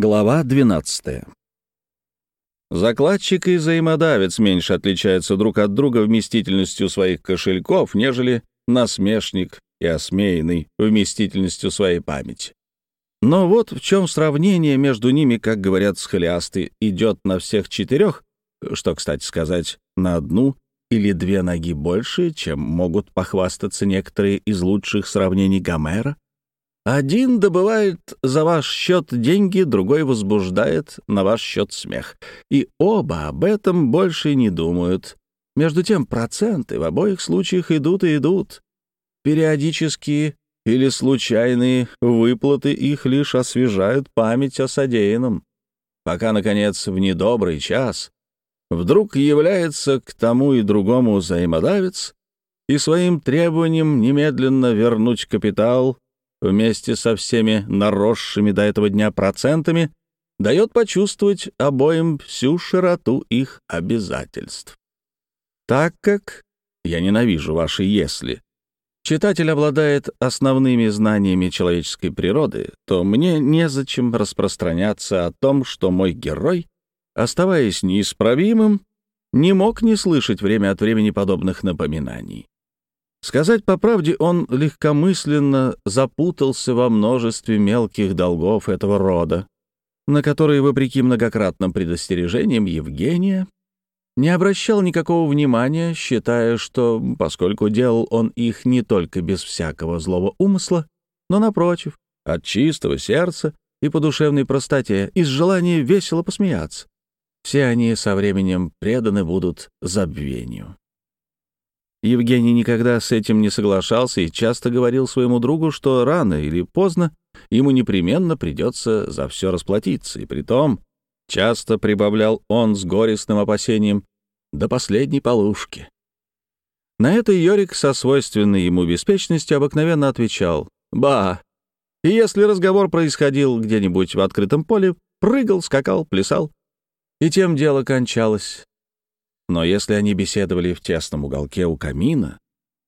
Глава 12. Закладчик и взаимодавец меньше отличаются друг от друга вместительностью своих кошельков, нежели насмешник и осмеянный вместительностью своей памяти. Но вот в чем сравнение между ними, как говорят схолиасты, идет на всех четырех, что, кстати сказать, на одну или две ноги больше, чем могут похвастаться некоторые из лучших сравнений Гомера, один добывает за ваш счет деньги, другой возбуждает на ваш счет смех. И оба об этом больше не думают. Между тем проценты в обоих случаях идут и идут. Периодические или случайные выплаты их лишь освежают память о содеянном. Пока, наконец, в недобрый час вдруг является к тому и другому взаимодавец и своим требованием немедленно вернуть капитал вместе со всеми наросшими до этого дня процентами, дает почувствовать обоим всю широту их обязательств. Так как я ненавижу ваши «если», читатель обладает основными знаниями человеческой природы, то мне незачем распространяться о том, что мой герой, оставаясь неисправимым, не мог не слышать время от времени подобных напоминаний. Сказать по правде, он легкомысленно запутался во множестве мелких долгов этого рода, на которые, вопреки многократным предостережениям Евгения, не обращал никакого внимания, считая, что, поскольку делал он их не только без всякого злого умысла, но, напротив, от чистого сердца и по душевной простоте, из желания весело посмеяться, все они со временем преданы будут забвению. Евгений никогда с этим не соглашался и часто говорил своему другу, что рано или поздно ему непременно придется за все расплатиться, и притом часто прибавлял он с горестным опасением до последней полушки. На это Йорик со свойственной ему беспечностью обыкновенно отвечал «Ба!» И если разговор происходил где-нибудь в открытом поле, прыгал, скакал, плясал, и тем дело кончалось. Но если они беседовали в тесном уголке у камина,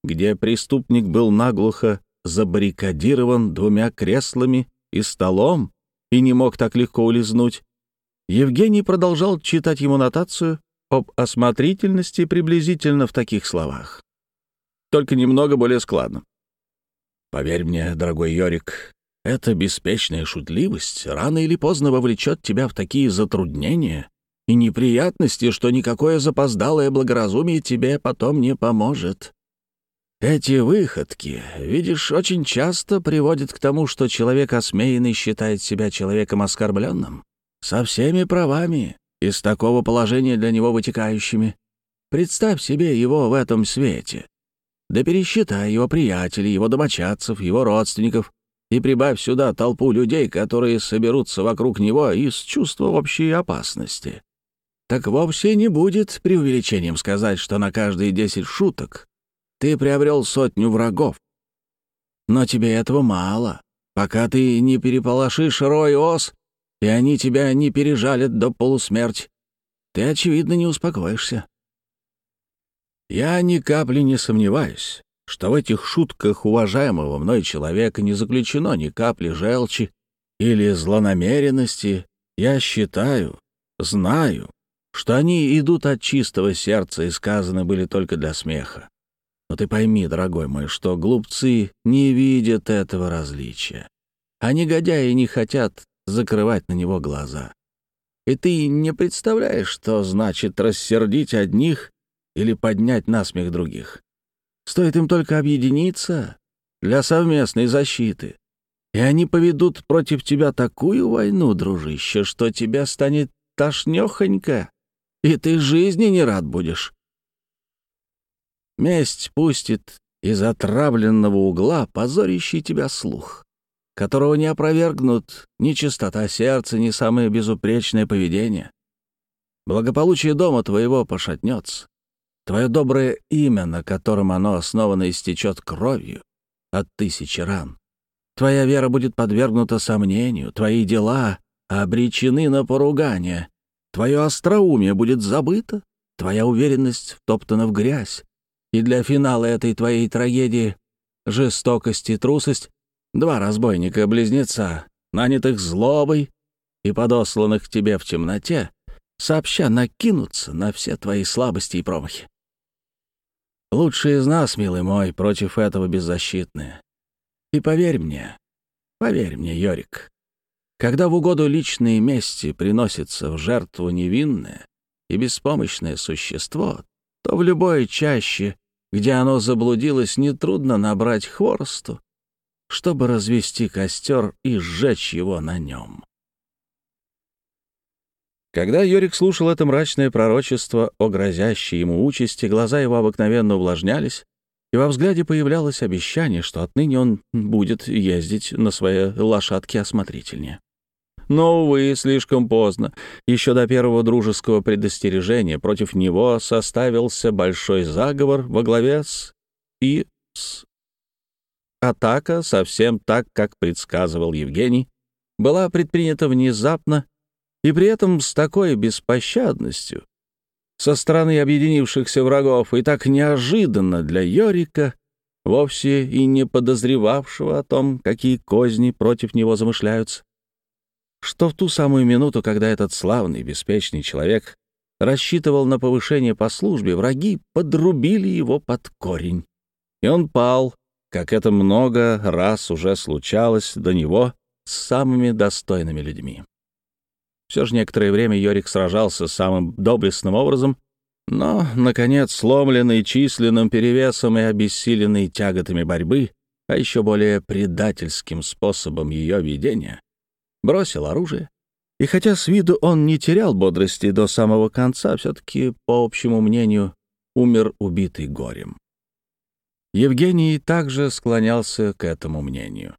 где преступник был наглухо забаррикадирован двумя креслами и столом и не мог так легко улизнуть, Евгений продолжал читать ему нотацию об осмотрительности приблизительно в таких словах. Только немного более складно. «Поверь мне, дорогой Йорик, эта беспечная шутливость рано или поздно вовлечет тебя в такие затруднения, и неприятности, что никакое запоздалое благоразумие тебе потом не поможет. Эти выходки, видишь, очень часто приводят к тому, что человек осмеянный считает себя человеком оскорбленным, со всеми правами, из такого положения для него вытекающими. Представь себе его в этом свете. Да пересчитай его приятелей, его домочадцев, его родственников, и прибавь сюда толпу людей, которые соберутся вокруг него из чувства общей опасности так вовсе не будет преувеличением сказать, что на каждые десять шуток ты приобрел сотню врагов. Но тебе этого мало, пока ты не переполошишь рой ос, и они тебя не пережалят до полусмерти. Ты, очевидно, не успокоишься. Я ни капли не сомневаюсь, что в этих шутках уважаемого мной человека не заключено ни капли желчи или злонамеренности. Я считаю, знаю, что они идут от чистого сердца и сказаны были только для смеха. Но ты пойми, дорогой мой, что глупцы не видят этого различия, а негодяи не хотят закрывать на него глаза. И ты не представляешь, что значит рассердить одних или поднять насмех других. Стоит им только объединиться для совместной защиты, и они поведут против тебя такую войну, дружище, что тебя станет тошнёхонько и ты жизни не рад будешь. Месть пустит из отравленного угла позорящий тебя слух, которого не опровергнут ни чистота сердца, ни самое безупречное поведение. Благополучие дома твоего пошатнется. Твое доброе имя, на котором оно основано, истечет кровью от тысячи ран. Твоя вера будет подвергнута сомнению, твои дела обречены на поругание, Твое остроумие будет забыто, твоя уверенность втоптана в грязь. И для финала этой твоей трагедии жестокость и трусость — два разбойника-близнеца, нанятых злобой, и подосланных тебе в темноте, сообща накинуться на все твои слабости и промахи. Лучшие из нас, милый мой, против этого беззащитные. И поверь мне, поверь мне, Йорик, когда в угоду личной мести приносится в жертву невинное и беспомощное существо, то в любой чаще, где оно заблудилось, нетрудно набрать хворосту, чтобы развести костер и сжечь его на нем. Когда Йорик слушал это мрачное пророчество о грозящей ему участи, глаза его обыкновенно увлажнялись, и во взгляде появлялось обещание, что отныне он будет ездить на своей лошадке осмотрительнее. Но, увы, слишком поздно. Еще до первого дружеского предостережения против него составился большой заговор во главе с и с. Атака, совсем так, как предсказывал Евгений, была предпринята внезапно и при этом с такой беспощадностью со стороны объединившихся врагов и так неожиданно для Йорика, вовсе и не подозревавшего о том, какие козни против него замышляются, что в ту самую минуту, когда этот славный, беспечный человек рассчитывал на повышение по службе, враги подрубили его под корень, и он пал, как это много раз уже случалось до него с самыми достойными людьми. Все же некоторое время Йорик сражался самым доблестным образом, но, наконец, сломленный численным перевесом и обессиленный тяготами борьбы, а еще более предательским способом ее ведения, бросил оружие. И хотя с виду он не терял бодрости до самого конца, все-таки, по общему мнению, умер убитый горем. Евгений также склонялся к этому мнению.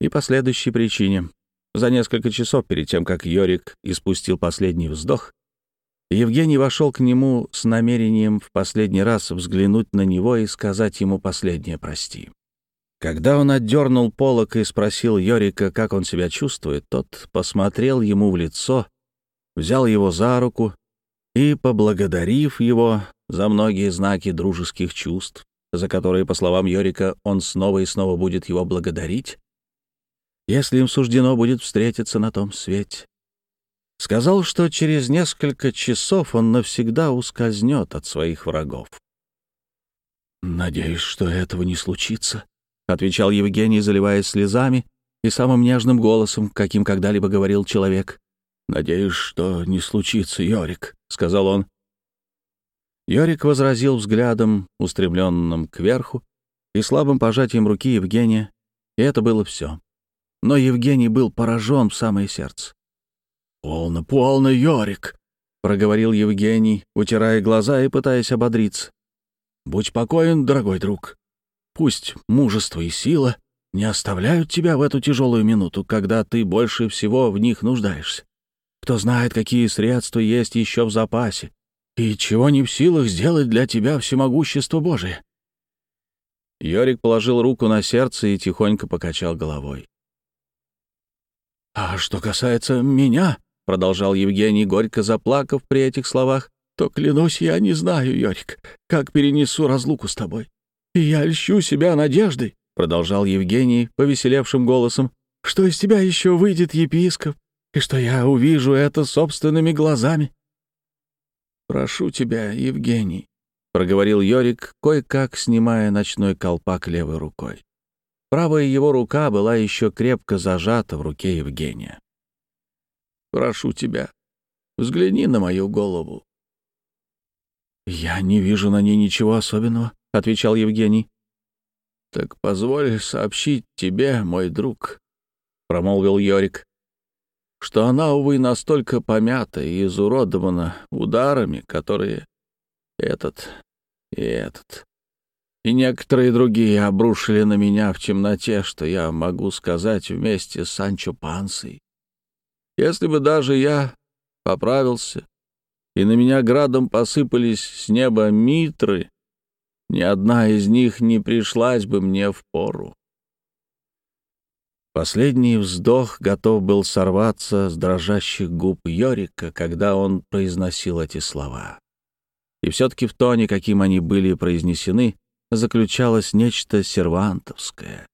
И по следующей причине. За несколько часов перед тем, как Йорик испустил последний вздох, Евгений вошел к нему с намерением в последний раз взглянуть на него и сказать ему последнее «прости». Когда он отдернул полок и спросил Йорика, как он себя чувствует, тот посмотрел ему в лицо, взял его за руку и, поблагодарив его за многие знаки дружеских чувств, за которые, по словам Йорика, он снова и снова будет его благодарить, если им суждено будет встретиться на том свете. Сказал, что через несколько часов он навсегда ускользнет от своих врагов. «Надеюсь, что этого не случится», — отвечал Евгений, заливаясь слезами и самым нежным голосом, каким когда-либо говорил человек. «Надеюсь, что не случится, Йорик», — сказал он. Йорик возразил взглядом, устремленным кверху, и слабым пожатием руки Евгения, и это было все но Евгений был поражен в самое сердце. «Полно, полно, Йорик!» — проговорил Евгений, утирая глаза и пытаясь ободриться. «Будь покоен, дорогой друг. Пусть мужество и сила не оставляют тебя в эту тяжелую минуту, когда ты больше всего в них нуждаешься. Кто знает, какие средства есть еще в запасе, и чего не в силах сделать для тебя всемогущество Божие». Йорик положил руку на сердце и тихонько покачал головой. «А что касается меня», — продолжал Евгений, горько заплакав при этих словах, «то, клянусь, я не знаю, Йорик, как перенесу разлуку с тобой. Я льщу себя надеждой», — продолжал Евгений повеселевшим голосом, «что из тебя еще выйдет епископ, и что я увижу это собственными глазами». «Прошу тебя, Евгений», — проговорил Йорик, кое-как снимая ночной колпак левой рукой. Правая его рука была еще крепко зажата в руке Евгения. «Прошу тебя, взгляни на мою голову». «Я не вижу на ней ничего особенного», — отвечал Евгений. «Так позволь сообщить тебе, мой друг», — промолвил Йорик, «что она, увы, настолько помята и изуродована ударами, которые этот и этот и некоторые другие обрушили на меня в темноте, что я могу сказать вместе с Санчо Пансой. Если бы даже я поправился, и на меня градом посыпались с неба митры, ни одна из них не пришлась бы мне в пору. Последний вздох готов был сорваться с дрожащих губ Йорика, когда он произносил эти слова. И все-таки в тоне, каким они были произнесены, заключалось нечто сервантовское.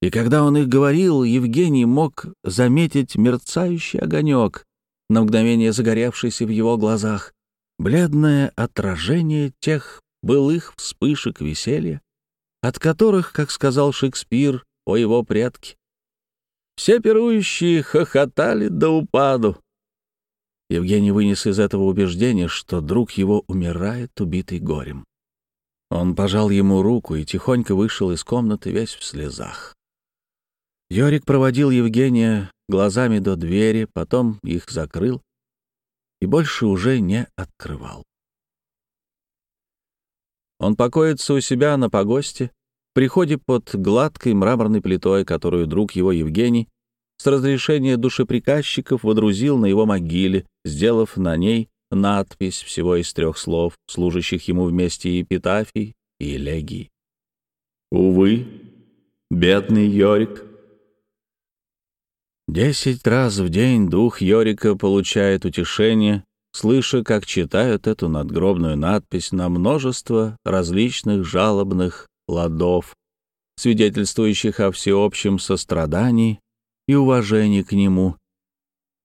И когда он их говорил, Евгений мог заметить мерцающий огонек, на мгновение загоревшийся в его глазах, бледное отражение тех былых вспышек веселья, от которых, как сказал Шекспир о его предке, все пирующие хохотали до упаду. Евгений вынес из этого убеждения, что друг его умирает, убитый горем. Он пожал ему руку и тихонько вышел из комнаты весь в слезах. Йорик проводил Евгения глазами до двери, потом их закрыл и больше уже не открывал. Он покоится у себя на погосте, в приходе под гладкой мраморной плитой, которую друг его Евгений с разрешения душеприказчиков водрузил на его могиле, сделав на ней надпись всего из трех слов, служащих ему вместе эпитафий и элегий. «Увы, бедный Йорик, Десять раз в день дух Йорика получает утешение, слыша, как читают эту надгробную надпись на множество различных жалобных ладов, свидетельствующих о всеобщем сострадании и уважении к нему.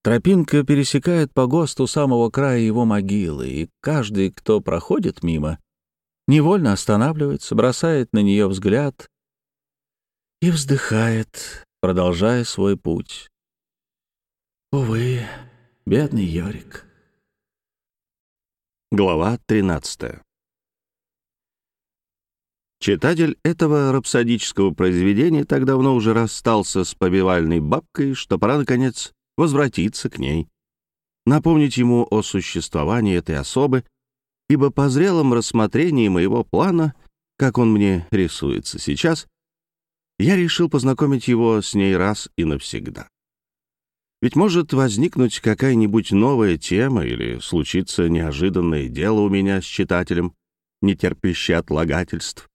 Тропинка пересекает по ГОСТу самого края его могилы, и каждый, кто проходит мимо, невольно останавливается, бросает на нее взгляд и вздыхает, продолжая свой путь. Увы, бедный Йорик. Глава 13 Читатель этого рапсодического произведения так давно уже расстался с побивальной бабкой, что пора, наконец, возвратиться к ней, напомнить ему о существовании этой особы, ибо по зрелом рассмотрении моего плана, как он мне рисуется сейчас, я решил познакомить его с ней раз и навсегда. Ведь может возникнуть какая-нибудь новая тема или случиться неожиданное дело у меня с читателем, не терпящее отлагательств.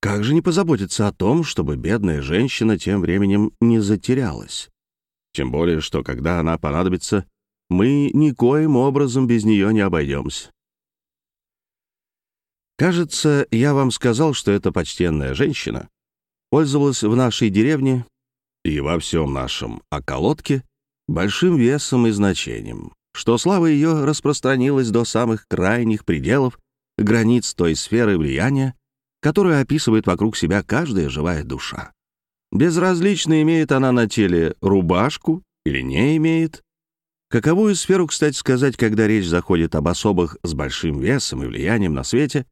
Как же не позаботиться о том, чтобы бедная женщина тем временем не затерялась? Тем более, что когда она понадобится, мы никоим образом без нее не обойдемся. Кажется, я вам сказал, что эта почтенная женщина пользовалась в нашей деревне и во всем нашем околотке большим весом и значением, что слава ее распространилась до самых крайних пределов границ той сферы влияния, которую описывает вокруг себя каждая живая душа. Безразлично, имеет она на теле рубашку или не имеет. Каковую сферу, кстати сказать, когда речь заходит об особых с большим весом и влиянием на свете,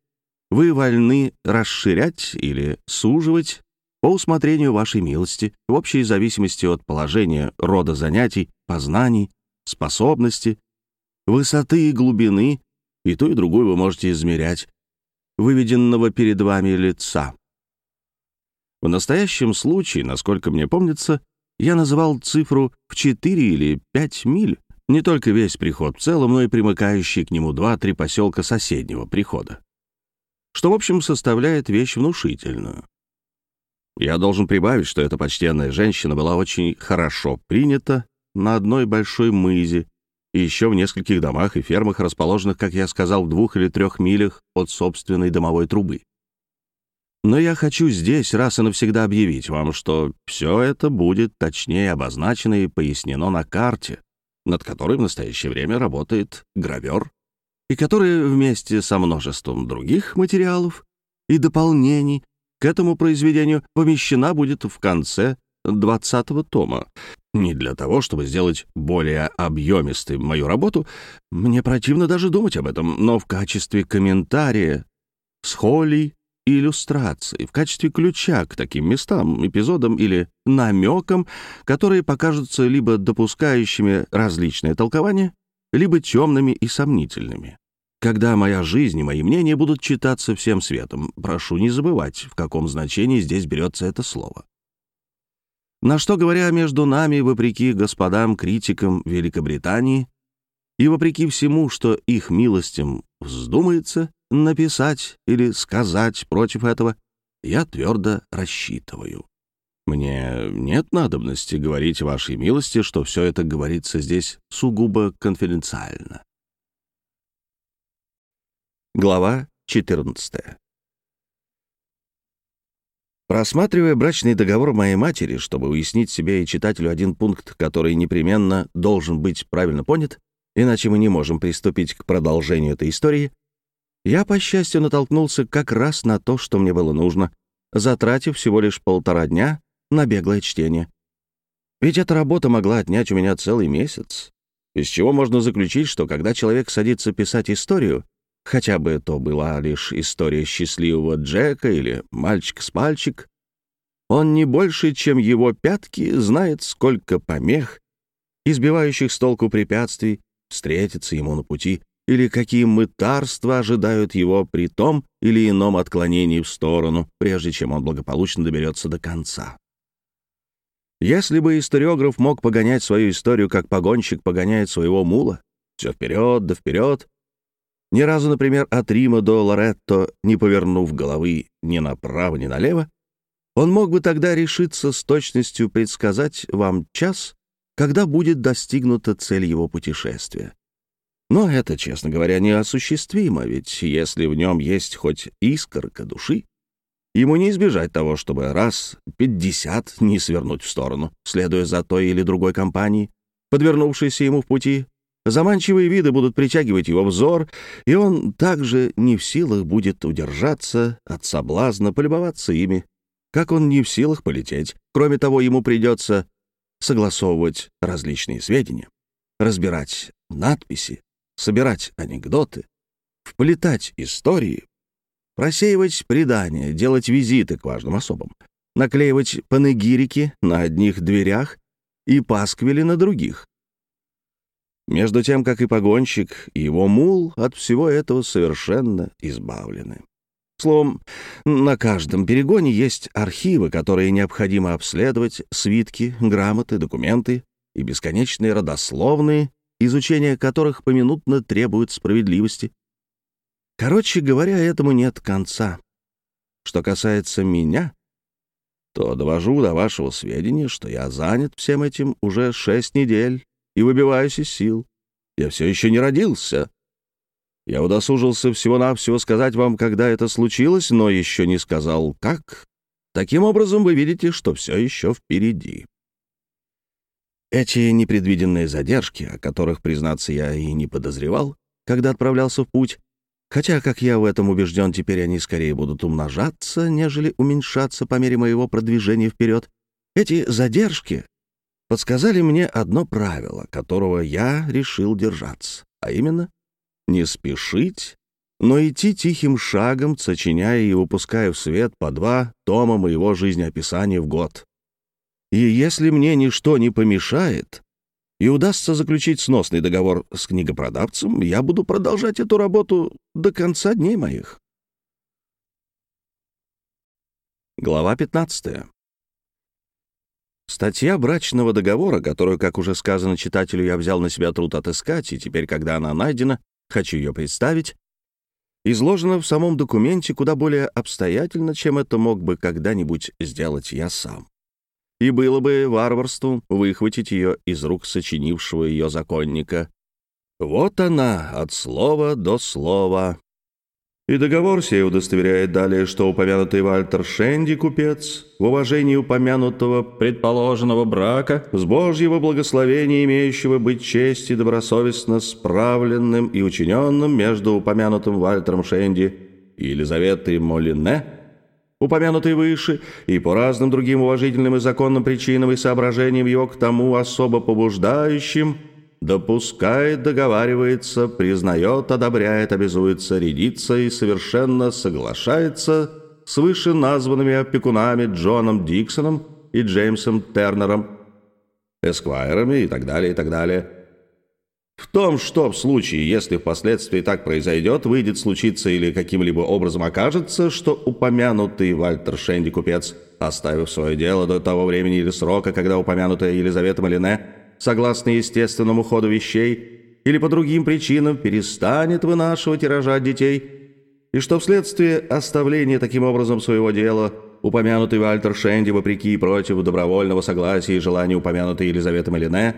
вы вольны расширять или суживать по усмотрению вашей милости, в общей зависимости от положения, рода занятий, познаний, способности, высоты и глубины, и ту и другую вы можете измерять, выведенного перед вами лица. В настоящем случае, насколько мне помнится, я называл цифру в 4 или 5 миль, не только весь приход в целом, но и примыкающие к нему два-три поселка соседнего прихода, что, в общем, составляет вещь внушительную. Я должен прибавить, что эта почтенная женщина была очень хорошо принята на одной большой мызе и еще в нескольких домах и фермах, расположенных, как я сказал, в двух или трех милях от собственной домовой трубы. Но я хочу здесь раз и навсегда объявить вам, что все это будет точнее обозначено и пояснено на карте, над которой в настоящее время работает гравер, и которая вместе со множеством других материалов и дополнений к этому произведению помещена будет в конце 20 тома. Не для того, чтобы сделать более объемистой мою работу, мне противно даже думать об этом, но в качестве комментария, схолей и иллюстраций, в качестве ключа к таким местам, эпизодам или намекам, которые покажутся либо допускающими различные толкования, либо темными и сомнительными когда моя жизнь и мои мнения будут читаться всем светом. Прошу не забывать, в каком значении здесь берется это слово. На что, говоря между нами, вопреки господам-критикам Великобритании и вопреки всему, что их милостям вздумается написать или сказать против этого, я твердо рассчитываю. Мне нет надобности говорить вашей милости, что все это говорится здесь сугубо конфиденциально. Глава 14 Просматривая брачный договор моей матери, чтобы уяснить себе и читателю один пункт, который непременно должен быть правильно понят, иначе мы не можем приступить к продолжению этой истории, я, по счастью, натолкнулся как раз на то, что мне было нужно, затратив всего лишь полтора дня на беглое чтение. Ведь эта работа могла отнять у меня целый месяц, из чего можно заключить, что когда человек садится писать историю, хотя бы то была лишь история счастливого Джека или мальчик с пальчик, он не больше, чем его пятки, знает, сколько помех, избивающих с толку препятствий, встретится ему на пути, или какие мытарства ожидают его при том или ином отклонении в сторону, прежде чем он благополучно доберется до конца. Если бы историограф мог погонять свою историю, как погонщик погоняет своего мула, все вперед да вперед, ни разу, например, от Рима до Лоретто, не повернув головы ни направо, ни налево, он мог бы тогда решиться с точностью предсказать вам час, когда будет достигнута цель его путешествия. Но это, честно говоря, неосуществимо, ведь если в нем есть хоть искорка души, ему не избежать того, чтобы раз пятьдесят не свернуть в сторону, следуя за той или другой компанией, подвернувшейся ему в пути, Заманчивые виды будут притягивать его взор, и он также не в силах будет удержаться от соблазна полюбоваться ими, как он не в силах полететь. Кроме того, ему придется согласовывать различные сведения, разбирать надписи, собирать анекдоты, вплетать истории, просеивать предания, делать визиты к важным особам, наклеивать панегирики на одних дверях и пасквили на других, между тем, как и погонщик, и его мул от всего этого совершенно избавлены. Словом, на каждом перегоне есть архивы, которые необходимо обследовать, свитки, грамоты, документы и бесконечные родословные, изучение которых поминутно требует справедливости. Короче говоря, этому нет конца. Что касается меня, то довожу до вашего сведения, что я занят всем этим уже шесть недель и выбиваюсь из сил. Я все еще не родился. Я удосужился всего-навсего сказать вам, когда это случилось, но еще не сказал, как. Таким образом, вы видите, что все еще впереди. Эти непредвиденные задержки, о которых, признаться, я и не подозревал, когда отправлялся в путь, хотя, как я в этом убежден, теперь они скорее будут умножаться, нежели уменьшаться по мере моего продвижения вперед, эти задержки подсказали мне одно правило, которого я решил держаться, а именно не спешить, но идти тихим шагом, сочиняя и выпуская в свет по два тома моего жизнеописания в год. И если мне ничто не помешает, и удастся заключить сносный договор с книгопродавцем, я буду продолжать эту работу до конца дней моих. Глава 15. Статья брачного договора, которую, как уже сказано читателю, я взял на себя труд отыскать, и теперь, когда она найдена, хочу ее представить, изложена в самом документе куда более обстоятельно, чем это мог бы когда-нибудь сделать я сам. И было бы варварством выхватить ее из рук сочинившего ее законника. Вот она, от слова до слова, и договор сей удостоверяет далее, что упомянутый Вальтер Шенди, купец, в уважении упомянутого предположенного брака, с Божьего благословения имеющего быть чести добросовестно справленным и учиненным между упомянутым Вальтером Шенди и Елизаветой Молине, упомянутой выше, и по разным другим уважительным и законным причинам и соображениям его к тому особо побуждающим – допускает, договаривается, признает, одобряет, обязуется рядиться и совершенно соглашается с вышеназванными опекунами Джоном Диксоном и Джеймсом Тернером, эсквайрами и так далее, и так далее. В том, что в случае, если впоследствии так произойдет, выйдет случиться или каким-либо образом окажется, что упомянутый Вальтер Шенди купец, оставив свое дело до того времени или срока, когда упомянутая Елизавета Малине согласно естественному ходу вещей, или по другим причинам перестанет вынашивать и рожать детей, и что вследствие оставления таким образом своего дела упомянутый Вальтер Шенди, вопреки и против добровольного согласия и желания упомянутой Елизаветы Малине,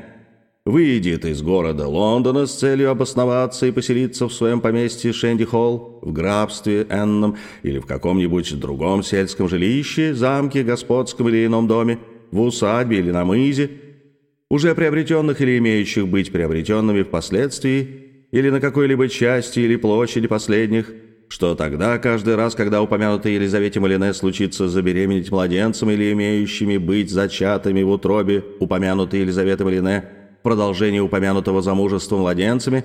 выйдет из города Лондона с целью обосноваться и поселиться в своем поместье Шенди-Холл, в графстве Энном или в каком-нибудь другом сельском жилище, замке, господском или ином доме, в усадьбе или на мызе, уже приобретенных или имеющих быть приобретенными впоследствии, или на какой-либо части или площади последних, что тогда каждый раз, когда упомянутой Елизавете Малине случится забеременеть младенцем или имеющими быть зачатыми в утробе упомянутой Елизаветы Малине, продолжение упомянутого замужества младенцами,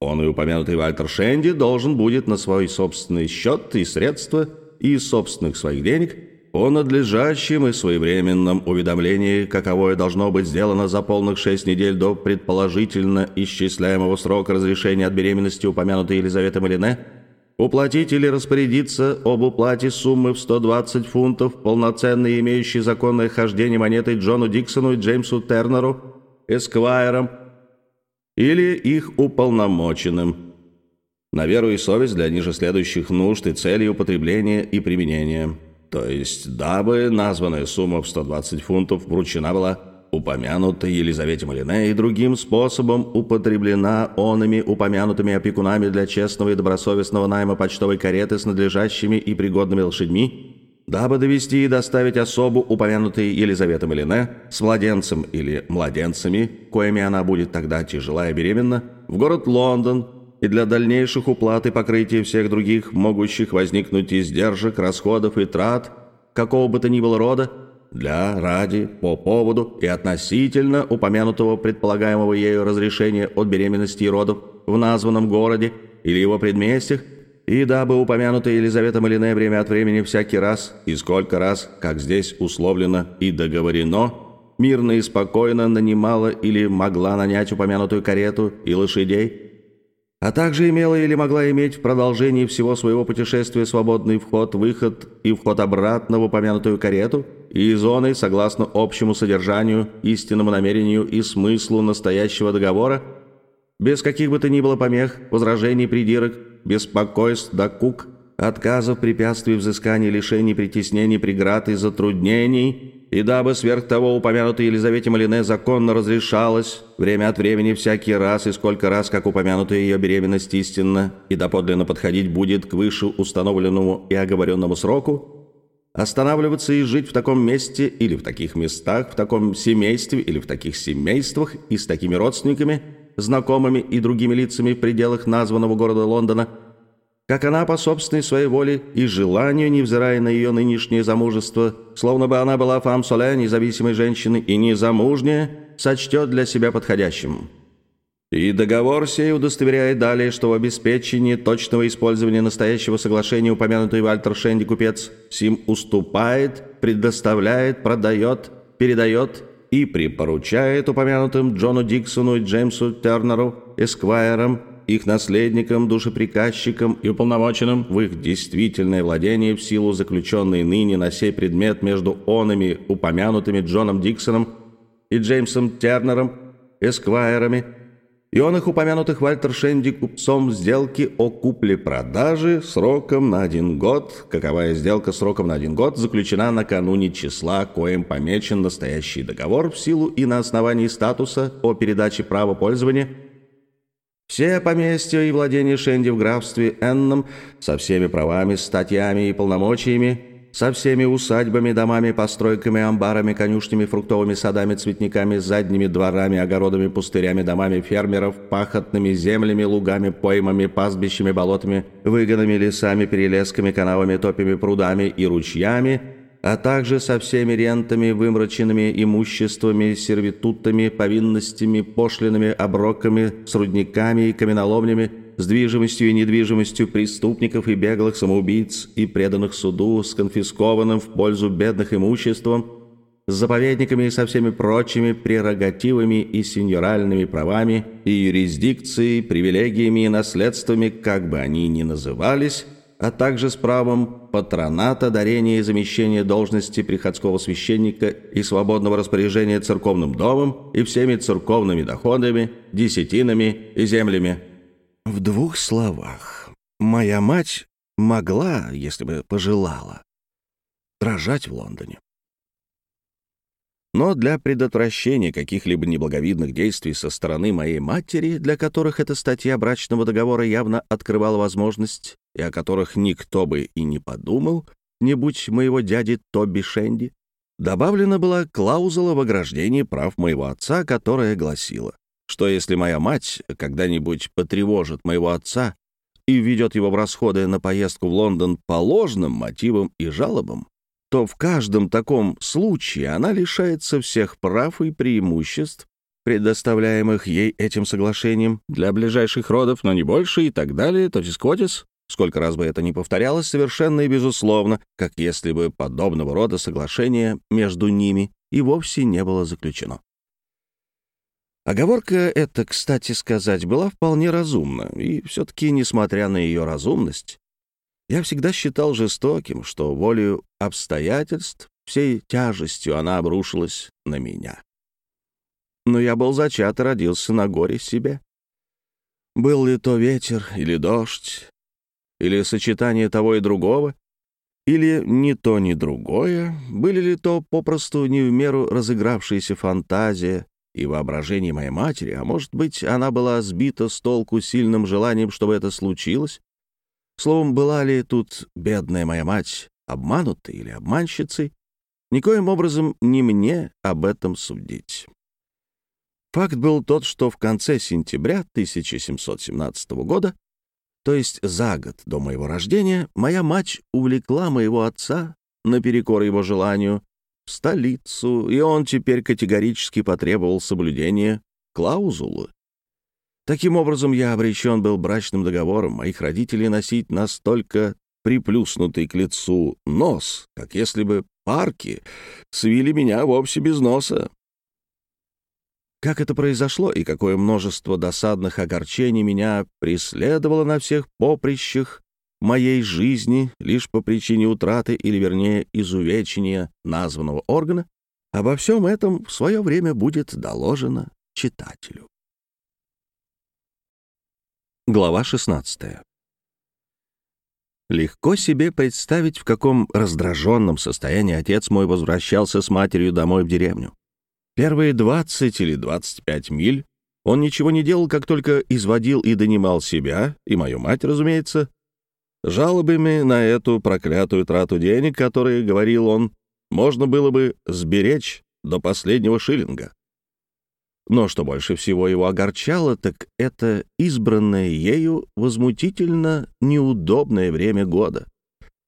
он и упомянутый Вальтер Шенди должен будет на свой собственный счет и средства и собственных своих денег по надлежащем и своевременном уведомлении, каковое должно быть сделано за полных шесть недель до предположительно исчисляемого срока разрешения от беременности упомянутой Елизаветы Малине, уплатить или распорядиться об уплате суммы в 120 фунтов, полноценной имеющей законное хождение монетой Джону Диксону и Джеймсу Тернеру, эсквайрам или их уполномоченным, на веру и совесть для ниже следующих нужд и целей употребления и применения. То есть, дабы названная сумма в 120 фунтов вручена была упомянутой Елизавете Малине и другим способом употреблена онами упомянутыми опекунами для честного и добросовестного найма почтовой кареты с надлежащими и пригодными лошадьми, дабы довести и доставить особу, упомянутой Елизаветой Малине, с младенцем или младенцами, коими она будет тогда тяжела и беременна, в город Лондон и для дальнейших уплат и покрытия всех других могущих возникнуть издержек, расходов и трат какого бы то ни было рода, для, ради, по поводу и относительно упомянутого предполагаемого ею разрешения от беременности и родов в названном городе или его предместьях, и дабы упомянутая Елизавета Малине время от времени всякий раз и сколько раз, как здесь условлено и договорено, мирно и спокойно нанимала или могла нанять упомянутую карету и лошадей, а также имела или могла иметь в продолжении всего своего путешествия свободный вход-выход и вход обратно в упомянутую карету и зоны, согласно общему содержанию, истинному намерению и смыслу настоящего договора, без каких бы то ни было помех, возражений, придирок, беспокойств, докук, отказов, препятствий, взысканий, лишений, притеснений, преград и затруднений, и дабы сверх того упомянутой Елизавете Малине законно разрешалось время от времени всякий раз и сколько раз, как упомянутая ее беременность истинно и доподлинно подходить будет к выше установленному и оговоренному сроку, останавливаться и жить в таком месте или в таких местах, в таком семействе или в таких семействах и с такими родственниками – знакомыми и другими лицами в пределах названного города Лондона, как она по собственной своей воле и желанию, невзирая на ее нынешнее замужество, словно бы она была фам-соле, независимой женщиной и незамужняя, сочтет для себя подходящим. И договор сей удостоверяет далее, что в обеспечении точного использования настоящего соглашения упомянутый Вальтер Шенди купец сим уступает, предоставляет, продает, передает и припоручает упомянутым Джону Диксону и Джеймсу Тернеру, эсквайрам, их наследникам, душеприказчикам и уполномоченным в их действительное владение в силу заключенной ныне на сей предмет между онами, упомянутыми Джоном Диксоном и Джеймсом Тернером, эсквайрами, и он их упомянутых Вальтер Шенди купцом сделки о купле-продаже сроком на один год, каковая сделка сроком на один год заключена накануне числа, коим помечен настоящий договор в силу и на основании статуса о передаче права пользования все поместья и владения Шенди в графстве Энном со всеми правами, статьями и полномочиями со всеми усадьбами, домами, постройками, амбарами, конюшнями, фруктовыми садами, цветниками, задними дворами, огородами, пустырями, домами фермеров, пахотными землями, лугами, поймами, пастбищами, болотами, выгонами, лесами, перелесками, канавами, топями, прудами и ручьями, а также со всеми рентами, вымраченными имуществами, сервитутами, повинностями, пошлинами, оброками, с рудниками и каменоломнями, с движимостью и недвижимостью преступников и беглых самоубийц и преданных суду, с конфискованным в пользу бедных имуществом, с заповедниками и со всеми прочими прерогативами и сеньоральными правами и юрисдикцией, привилегиями и наследствами, как бы они ни назывались, а также с правом патроната, дарения и замещения должности приходского священника и свободного распоряжения церковным домом и всеми церковными доходами, десятинами и землями, в двух словах, моя мать могла, если бы пожелала, рожать в Лондоне. Но для предотвращения каких-либо неблаговидных действий со стороны моей матери, для которых эта статья брачного договора явно открывала возможность, и о которых никто бы и не подумал, не будь моего дяди Тоби Шенди, добавлена была клаузула в ограждении прав моего отца, которая гласила, что если моя мать когда-нибудь потревожит моего отца и введет его в расходы на поездку в Лондон по ложным мотивам и жалобам, то в каждом таком случае она лишается всех прав и преимуществ, предоставляемых ей этим соглашением. Для ближайших родов, но не больше и так далее, тотис котис, сколько раз бы это ни повторялось, совершенно и безусловно, как если бы подобного рода соглашение между ними и вовсе не было заключено. Оговорка эта, кстати сказать, была вполне разумна, и все-таки, несмотря на ее разумность, я всегда считал жестоким, что волею обстоятельств всей тяжестью она обрушилась на меня. Но я был зачат и родился на горе себе. Был ли то ветер или дождь, или сочетание того и другого, или ни то, ни другое, были ли то попросту не в меру разыгравшаяся фантазия и воображение моей матери, а может быть, она была сбита с толку сильным желанием, чтобы это случилось, Словом, была ли тут бедная моя мать обманутой или обманщицей, никоим образом не мне об этом судить. Факт был тот, что в конце сентября 1717 года, то есть за год до моего рождения, моя мать увлекла моего отца, наперекор его желанию, в столицу, и он теперь категорически потребовал соблюдения клаузулы, Таким образом, я обречен был брачным договором моих родителей носить настолько приплюснутый к лицу нос, как если бы парки свили меня вовсе без носа. Как это произошло и какое множество досадных огорчений меня преследовало на всех поприщах моей жизни лишь по причине утраты или, вернее, изувечения названного органа, обо всем этом в свое время будет доложено читателю. Глава 16. Легко себе представить, в каком раздраженном состоянии отец мой возвращался с матерью домой в деревню. Первые 20 или 25 миль он ничего не делал, как только изводил и донимал себя, и мою мать, разумеется, жалобами на эту проклятую трату денег, которые, говорил он, можно было бы сберечь до последнего шиллинга. Но что больше всего его огорчало, так это избранное ею возмутительно неудобное время года.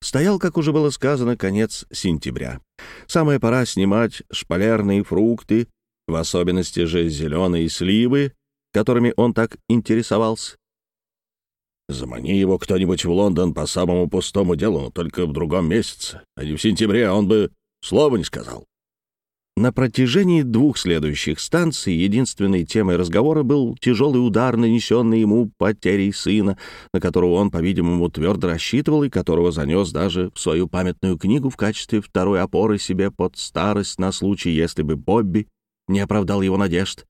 Стоял, как уже было сказано, конец сентября. Самая пора снимать шпалерные фрукты, в особенности же зеленые сливы, которыми он так интересовался. Замани его кто-нибудь в Лондон по самому пустому делу, но только в другом месяце, а не в сентябре, он бы слова не сказал. На протяжении двух следующих станций единственной темой разговора был тяжелый удар, нанесенный ему потерей сына, на которого он, по-видимому, твердо рассчитывал и которого занес даже в свою памятную книгу в качестве второй опоры себе под старость на случай, если бы Бобби не оправдал его надежд.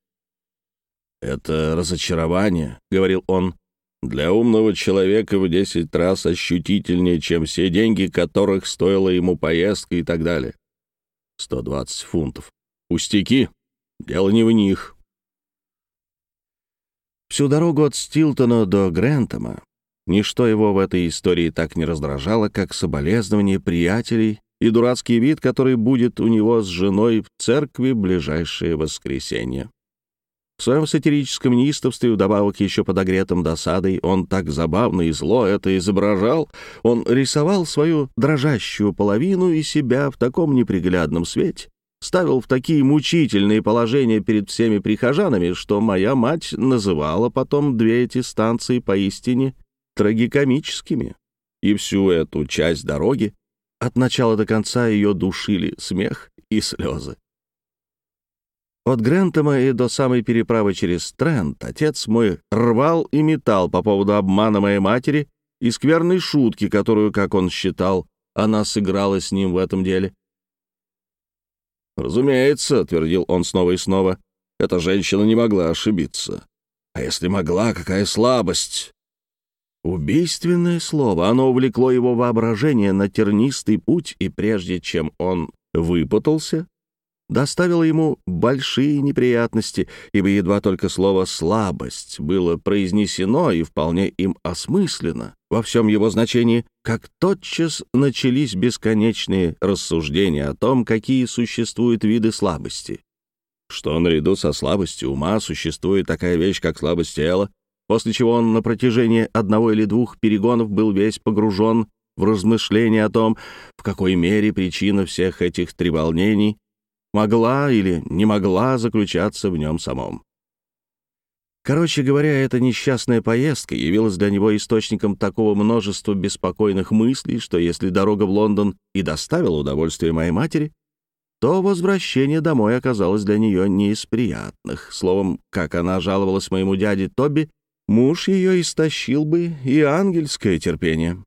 «Это разочарование», — говорил он, — «для умного человека в десять раз ощутительнее, чем все деньги, которых стоила ему поездка и так далее. 120 фунтов. Пустяки. Дело не в них. Всю дорогу от Стилтона до Грентома ничто его в этой истории так не раздражало, как соболезнование приятелей и дурацкий вид, который будет у него с женой в церкви ближайшее воскресенье. В своем сатирическом неистовстве, вдобавок еще подогретым досадой, он так забавно и зло это изображал. Он рисовал свою дрожащую половину и себя в таком неприглядном свете, ставил в такие мучительные положения перед всеми прихожанами, что моя мать называла потом две эти станции поистине трагикомическими. И всю эту часть дороги от начала до конца ее душили смех и слезы. От Грентома и до самой переправы через Трент отец мой рвал и метал по поводу обмана моей матери и скверной шутки, которую, как он считал, она сыграла с ним в этом деле. «Разумеется», — твердил он снова и снова, — «эта женщина не могла ошибиться. А если могла, какая слабость!» Убийственное слово, оно увлекло его воображение на тернистый путь, и прежде чем он выпутался, доставило ему большие неприятности, ибо едва только слово «слабость» было произнесено и вполне им осмысленно во всем его значении, как тотчас начались бесконечные рассуждения о том, какие существуют виды слабости. Что наряду со слабостью ума существует такая вещь, как слабость тела, после чего он на протяжении одного или двух перегонов был весь погружен в размышления о том, в какой мере причина всех этих треволнений могла или не могла заключаться в нем самом. Короче говоря, эта несчастная поездка явилась для него источником такого множества беспокойных мыслей, что если дорога в Лондон и доставила удовольствие моей матери, то возвращение домой оказалось для нее не из приятных. Словом, как она жаловалась моему дяде Тоби, муж ее истощил бы и ангельское терпение.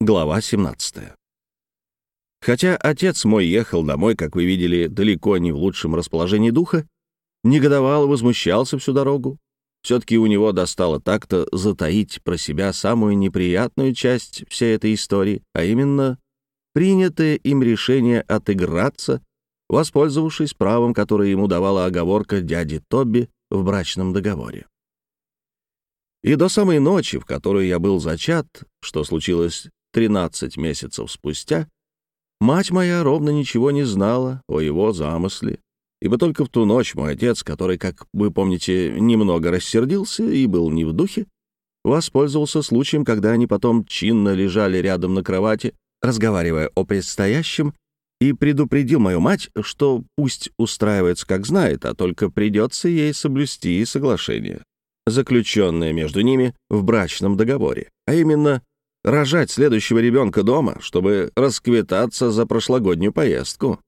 Глава 17 Хотя отец мой ехал домой, как вы видели, далеко не в лучшем расположении духа, негодовал и возмущался всю дорогу, все-таки у него достало так-то затаить про себя самую неприятную часть всей этой истории, а именно принятое им решение отыграться, воспользовавшись правом, которое ему давала оговорка дяди Тоби в брачном договоре. И до самой ночи, в которую я был зачат, что случилось 13 месяцев спустя, Мать моя ровно ничего не знала о его замысле, ибо только в ту ночь мой отец, который, как вы помните, немного рассердился и был не в духе, воспользовался случаем, когда они потом чинно лежали рядом на кровати, разговаривая о предстоящем, и предупредил мою мать, что пусть устраивается как знает, а только придется ей соблюсти соглашение, заключенное между ними в брачном договоре, а именно рожать следующего ребенка дома, чтобы расквитаться за прошлогоднюю поездку.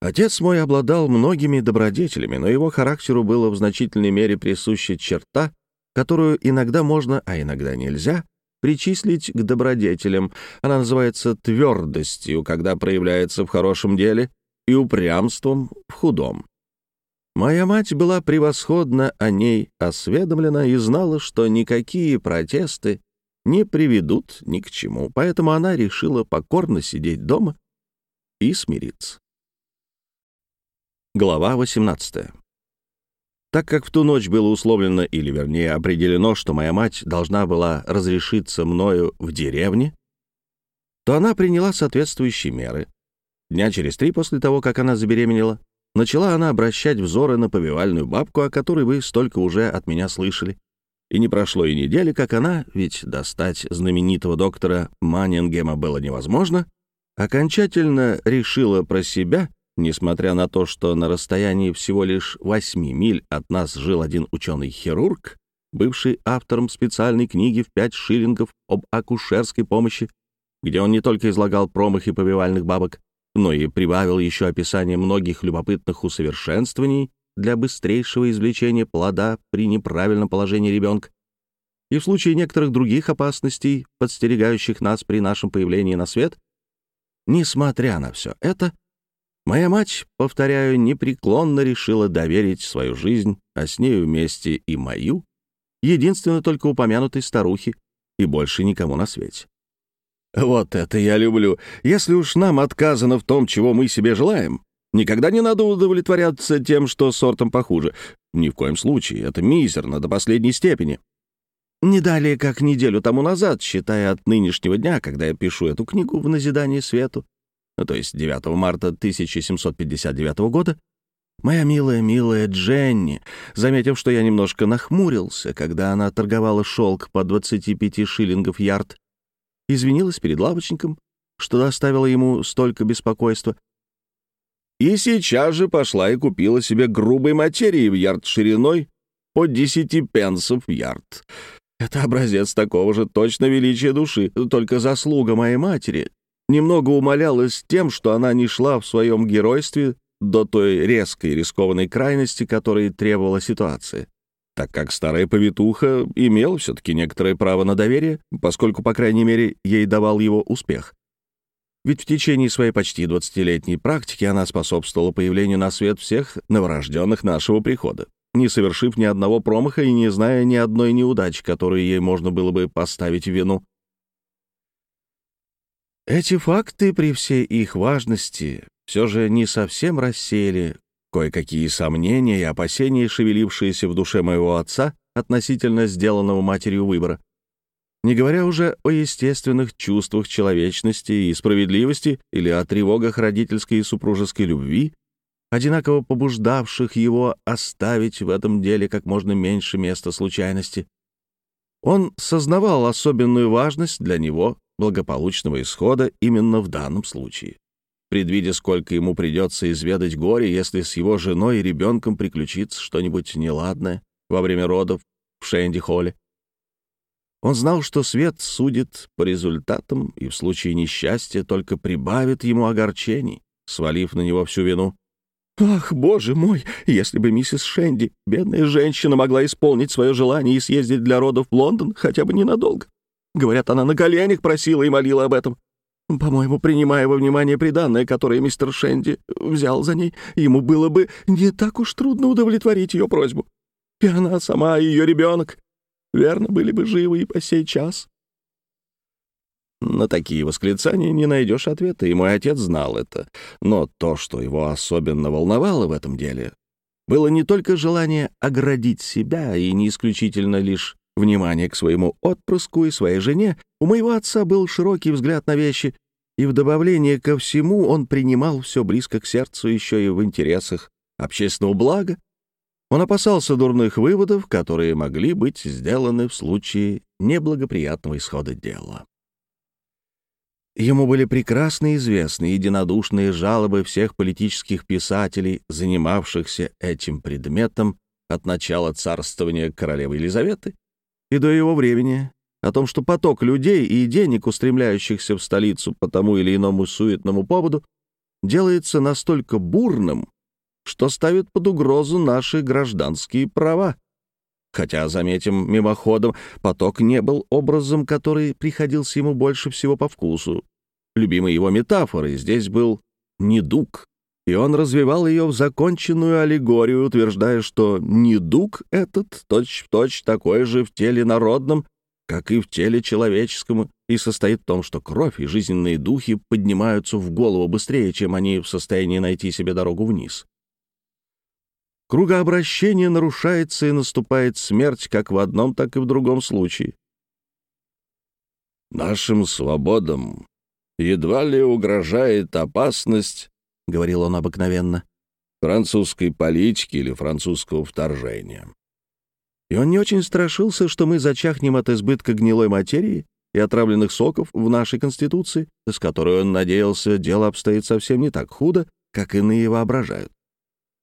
Отец мой обладал многими добродетелями, но его характеру было в значительной мере присуща черта, которую иногда можно, а иногда нельзя, причислить к добродетелям. Она называется твердостью, когда проявляется в хорошем деле, и упрямством в худом. Моя мать была превосходно о ней осведомлена и знала, что никакие протесты не приведут ни к чему, поэтому она решила покорно сидеть дома и смириться. Глава 18. Так как в ту ночь было условлено, или вернее определено, что моя мать должна была разрешиться мною в деревне, то она приняла соответствующие меры. Дня через три после того, как она забеременела, начала она обращать взоры на повивальную бабку, о которой вы столько уже от меня слышали. И не прошло и недели, как она, ведь достать знаменитого доктора Маннингема было невозможно, окончательно решила про себя, несмотря на то, что на расстоянии всего лишь восьми миль от нас жил один ученый-хирург, бывший автором специальной книги в пять шиллингов об акушерской помощи, где он не только излагал промахи повивальных бабок, но и прибавил еще описание многих любопытных усовершенствований для быстрейшего извлечения плода при неправильном положении ребенка и в случае некоторых других опасностей, подстерегающих нас при нашем появлении на свет, несмотря на все это, моя мать, повторяю, непреклонно решила доверить свою жизнь, а с нею вместе и мою, единственно только упомянутой старухе и больше никому на свете. Вот это я люблю. Если уж нам отказано в том, чего мы себе желаем, Никогда не надо удовлетворяться тем, что сортом похуже. Ни в коем случае. Это мизерно до последней степени. Не далее, как неделю тому назад, считая от нынешнего дня, когда я пишу эту книгу в назидание свету, ну, то есть 9 марта 1759 года, моя милая-милая Дженни, заметив, что я немножко нахмурился, когда она торговала шелк по 25 шиллингов ярд, извинилась перед лавочником, что доставило ему столько беспокойства, и сейчас же пошла и купила себе грубой материи в ярд шириной по 10 пенсов в ярд. Это образец такого же точно величия души, только заслуга моей матери немного умалялась тем, что она не шла в своем геройстве до той резкой рискованной крайности, которой требовала ситуация так как старая повитуха имела все-таки некоторое право на доверие, поскольку, по крайней мере, ей давал его успех. Ведь в течение своей почти 20-летней практики она способствовала появлению на свет всех новорожденных нашего прихода, не совершив ни одного промаха и не зная ни одной неудачи, которую ей можно было бы поставить вину. Эти факты при всей их важности все же не совсем рассеяли кое-какие сомнения и опасения, шевелившиеся в душе моего отца относительно сделанного матерью выбора. Не говоря уже о естественных чувствах человечности и справедливости или о тревогах родительской и супружеской любви, одинаково побуждавших его оставить в этом деле как можно меньше места случайности. Он сознавал особенную важность для него благополучного исхода именно в данном случае, предвидя, сколько ему придется изведать горе, если с его женой и ребенком приключится что-нибудь неладное во время родов в Шенди-Холле. Он знал, что свет судит по результатам и в случае несчастья только прибавит ему огорчений, свалив на него всю вину. Ах, боже мой, если бы миссис Шенди, бедная женщина, могла исполнить свое желание и съездить для родов в Лондон хотя бы ненадолго. Говорят, она на коленях просила и молила об этом. По-моему, принимая во внимание приданное, которое мистер Шенди взял за ней, ему было бы не так уж трудно удовлетворить ее просьбу. И она сама, и ее ребенок, верно, были бы живы и по сей час. На такие восклицания не найдешь ответа, и мой отец знал это. Но то, что его особенно волновало в этом деле, было не только желание оградить себя, и не исключительно лишь внимание к своему отпрыску и своей жене. У моего отца был широкий взгляд на вещи, и в добавление ко всему он принимал все близко к сердцу еще и в интересах общественного блага. Он опасался дурных выводов, которые могли быть сделаны в случае неблагоприятного исхода дела. Ему были прекрасно известны единодушные жалобы всех политических писателей, занимавшихся этим предметом от начала царствования королевы Елизаветы и до его времени, о том, что поток людей и денег, устремляющихся в столицу по тому или иному суетному поводу, делается настолько бурным, что ставит под угрозу наши гражданские права. Хотя, заметим, мимоходом, поток не был образом, который приходился ему больше всего по вкусу. Любимой его метафорой здесь был недуг, и он развивал ее в законченную аллегорию, утверждая, что недуг этот точь-в-точь точь такой же в теле народном, как и в теле человеческом, и состоит в том, что кровь и жизненные духи поднимаются в голову быстрее, чем они в состоянии найти себе дорогу вниз. Кругообращение нарушается и наступает смерть как в одном, так и в другом случае. Нашим свободам едва ли угрожает опасность, — говорил он обыкновенно, — французской политики или французского вторжения. И он не очень страшился, что мы зачахнем от избытка гнилой материи и отравленных соков в нашей Конституции, с которой он надеялся, дело обстоит совсем не так худо, как иные воображают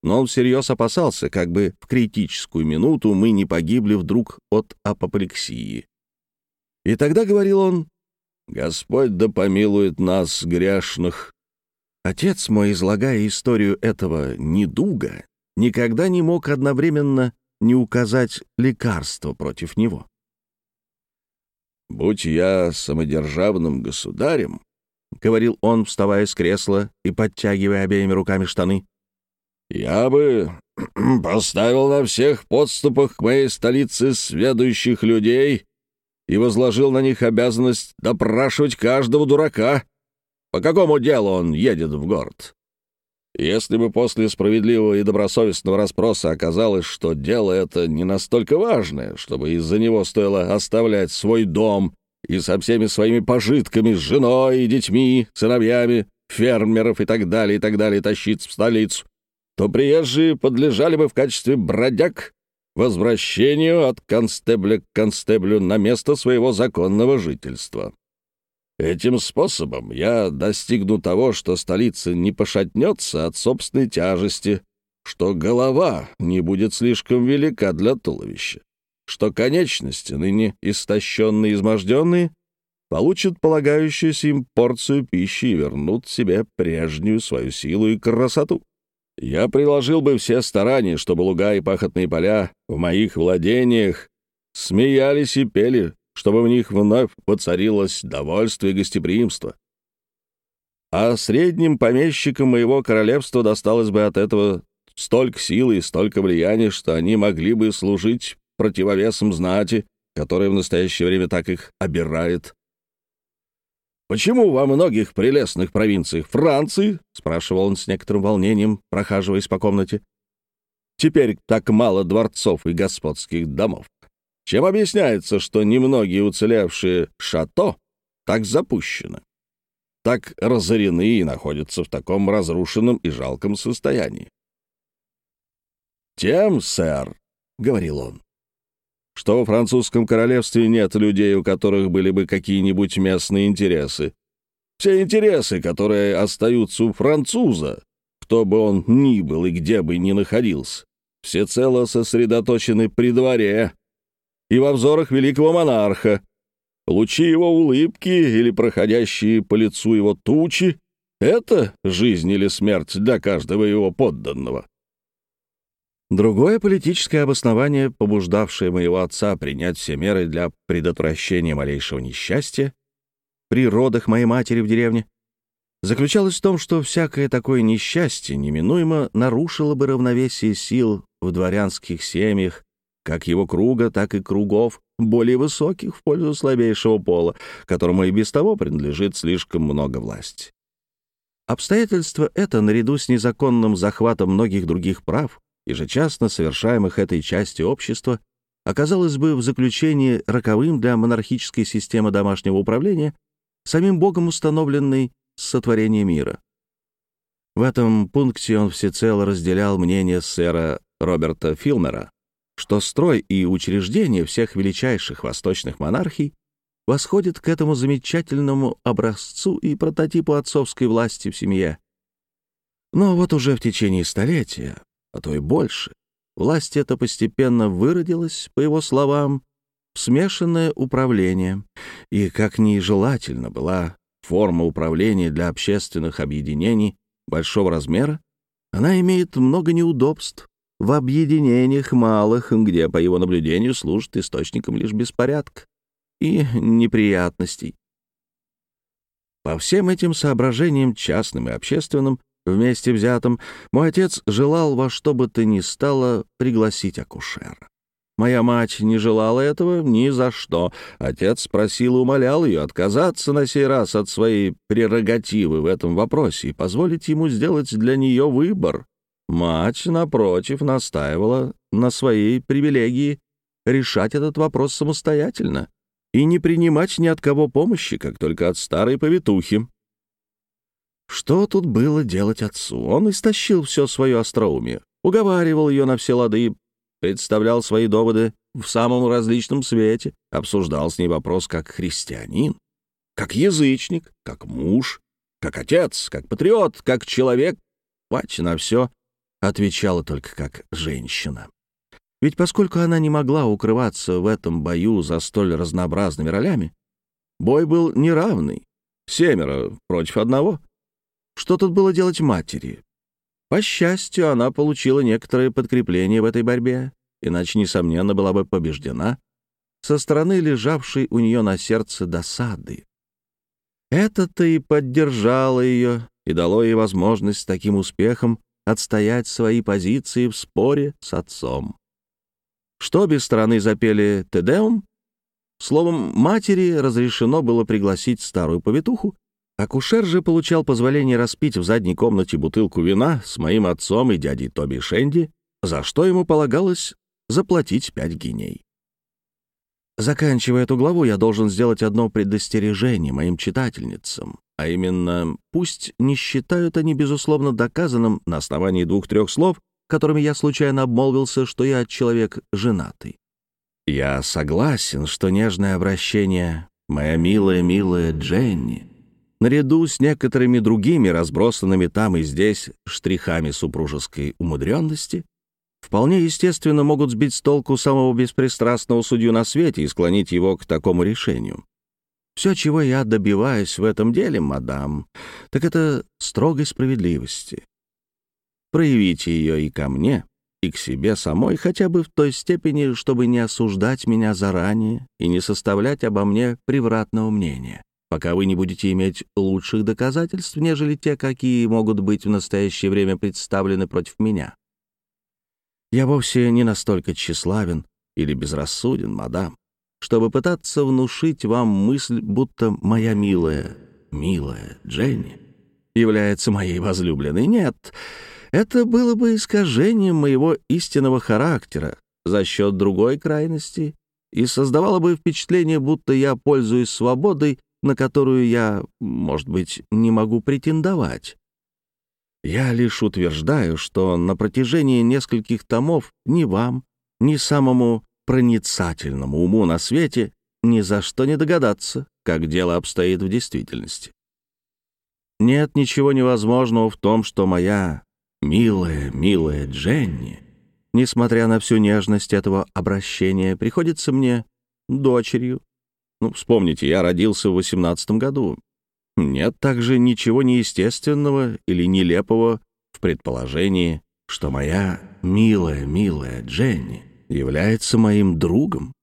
но он всерьез опасался, как бы в критическую минуту мы не погибли вдруг от апоплексии. И тогда говорил он, «Господь да помилует нас, грешных». Отец мой, излагая историю этого недуга, никогда не мог одновременно не указать лекарство против него. «Будь я самодержавным государем», — говорил он, вставая с кресла и подтягивая обеими руками штаны, я бы поставил на всех подступах к моей столице сведущих людей и возложил на них обязанность допрашивать каждого дурака, по какому делу он едет в город. Если бы после справедливого и добросовестного расспроса оказалось, что дело это не настолько важное, чтобы из-за него стоило оставлять свой дом и со всеми своими пожитками, с женой детьми, сыновьями, фермеров и так далее, и так далее тащиться в столицу, то приезжие подлежали бы в качестве бродяг возвращению от констебля к констеблю на место своего законного жительства. Этим способом я достигну того, что столица не пошатнется от собственной тяжести, что голова не будет слишком велика для туловища, что конечности, ныне истощенные и изможденные, получат полагающуюся им порцию пищи и вернут себе прежнюю свою силу и красоту. Я приложил бы все старания, чтобы луга и пахотные поля в моих владениях смеялись и пели, чтобы в них вновь воцарилось довольство и гостеприимство. А средним помещикам моего королевства досталось бы от этого столько силы и столько влияния, что они могли бы служить противовесом знати, которая в настоящее время так их обирает. Почему во многих прелестных провинциях Франции, — спрашивал он с некоторым волнением, прохаживаясь по комнате, — теперь так мало дворцов и господских домов? Чем объясняется, что немногие уцелевшие шато так запущены, так разорены и находятся в таком разрушенном и жалком состоянии? «Тем, сэр», — говорил он, что в французском королевстве нет людей, у которых были бы какие-нибудь местные интересы. Все интересы, которые остаются у француза, кто бы он ни был и где бы ни находился, всецело сосредоточены при дворе и во взорах великого монарха. Лучи его улыбки или проходящие по лицу его тучи — это жизнь или смерть для каждого его подданного. Другое политическое обоснование, побуждавшее моего отца принять все меры для предотвращения малейшего несчастья при родах моей матери в деревне, заключалось в том, что всякое такое несчастье неминуемо нарушило бы равновесие сил в дворянских семьях, как его круга, так и кругов, более высоких в пользу слабейшего пола, которому и без того принадлежит слишком много власти. Обстоятельство это, наряду с незаконным захватом многих других прав, ежечасно совершаемых этой части общества, оказалось бы в заключении роковым для монархической системы домашнего управления, самим Богом установленной с сотворения мира. В этом пункте он всецело разделял мнение сэра Роберта Филмера, что строй и учреждение всех величайших восточных монархий восходит к этому замечательному образцу и прототипу отцовской власти в семье. Но вот уже в течение столетия а то и больше. Власть эта постепенно выродилась, по его словам, в смешанное управление, и, как нежелательно была форма управления для общественных объединений большого размера, она имеет много неудобств в объединениях малых, где, по его наблюдению, служит источником лишь беспорядка и неприятностей. По всем этим соображениям, частным и общественным, Вместе взятым, мой отец желал во что бы то ни стало пригласить акушера. Моя мать не желала этого ни за что. Отец спросил и умолял ее отказаться на сей раз от своей прерогативы в этом вопросе и позволить ему сделать для нее выбор. Мать, напротив, настаивала на своей привилегии решать этот вопрос самостоятельно и не принимать ни от кого помощи, как только от старой повитухи. Что тут было делать отцу? Он истощил все свое остроумие, уговаривал ее на все лады, представлял свои доводы в самом различном свете, обсуждал с ней вопрос как христианин, как язычник, как муж, как отец, как патриот, как человек. Мать на все отвечала только как женщина. Ведь поскольку она не могла укрываться в этом бою за столь разнообразными ролями, бой был неравный, семеро против одного. Что тут было делать матери? По счастью, она получила некоторое подкрепление в этой борьбе, иначе, несомненно, была бы побеждена со стороны лежавшей у нее на сердце досады. Это-то и поддержало ее и дало ей возможность с таким успехом отстоять свои позиции в споре с отцом. Что без стороны запели «Тедеум», словом, матери разрешено было пригласить старую повитуху Акушер же получал позволение распить в задней комнате бутылку вина с моим отцом и дядей Тоби Шенди, за что ему полагалось заплатить пять гиней. Заканчивая эту главу, я должен сделать одно предостережение моим читательницам, а именно, пусть не считают они, безусловно, доказанным на основании двух-трех слов, которыми я случайно обмолвился, что я человек женатый. Я согласен, что нежное обращение «моя милая-милая Дженни» наряду с некоторыми другими разбросанными там и здесь штрихами супружеской умудренности, вполне естественно могут сбить с толку самого беспристрастного судью на свете и склонить его к такому решению. Все, чего я добиваюсь в этом деле, мадам, так это строгой справедливости. Проявите ее и ко мне, и к себе самой хотя бы в той степени, чтобы не осуждать меня заранее и не составлять обо мне превратного мнения пока вы не будете иметь лучших доказательств, нежели те, какие могут быть в настоящее время представлены против меня. Я вовсе не настолько тщеславен или безрассуден, мадам, чтобы пытаться внушить вам мысль, будто моя милая милая Дженни является моей возлюбленной. Нет, это было бы искажением моего истинного характера за счет другой крайности и создавало бы впечатление, будто я пользуюсь свободой, на которую я, может быть, не могу претендовать. Я лишь утверждаю, что на протяжении нескольких томов ни вам, ни самому проницательному уму на свете ни за что не догадаться, как дело обстоит в действительности. Нет ничего невозможного в том, что моя милая, милая Дженни, несмотря на всю нежность этого обращения, приходится мне дочерью. Ну, вспомните, я родился в восемнадцатом году. Нет также ничего неестественного или нелепого в предположении, что моя милая, милая Дженни является моим другом.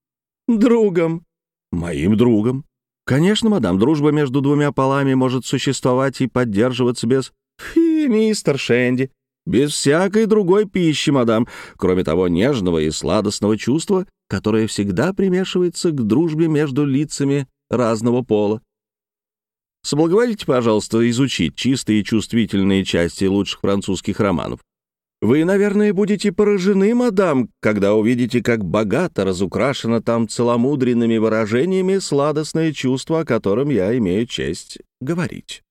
Другом. Моим другом. Конечно, мадам, дружба между двумя полами может существовать и поддерживаться без... Фи, мистер Шенди, без всякой другой пищи, мадам, кроме того нежного и сладостного чувства, которое всегда примешивается к дружбе между лицами разного пола. Соблаговолите, пожалуйста, изучить чистые и чувствительные части лучших французских романов. Вы, наверное, будете поражены, мадам, когда увидите, как богато разукрашено там целомудренными выражениями сладостное чувство, о котором я имею честь говорить.